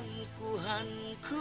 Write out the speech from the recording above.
pangkuhanku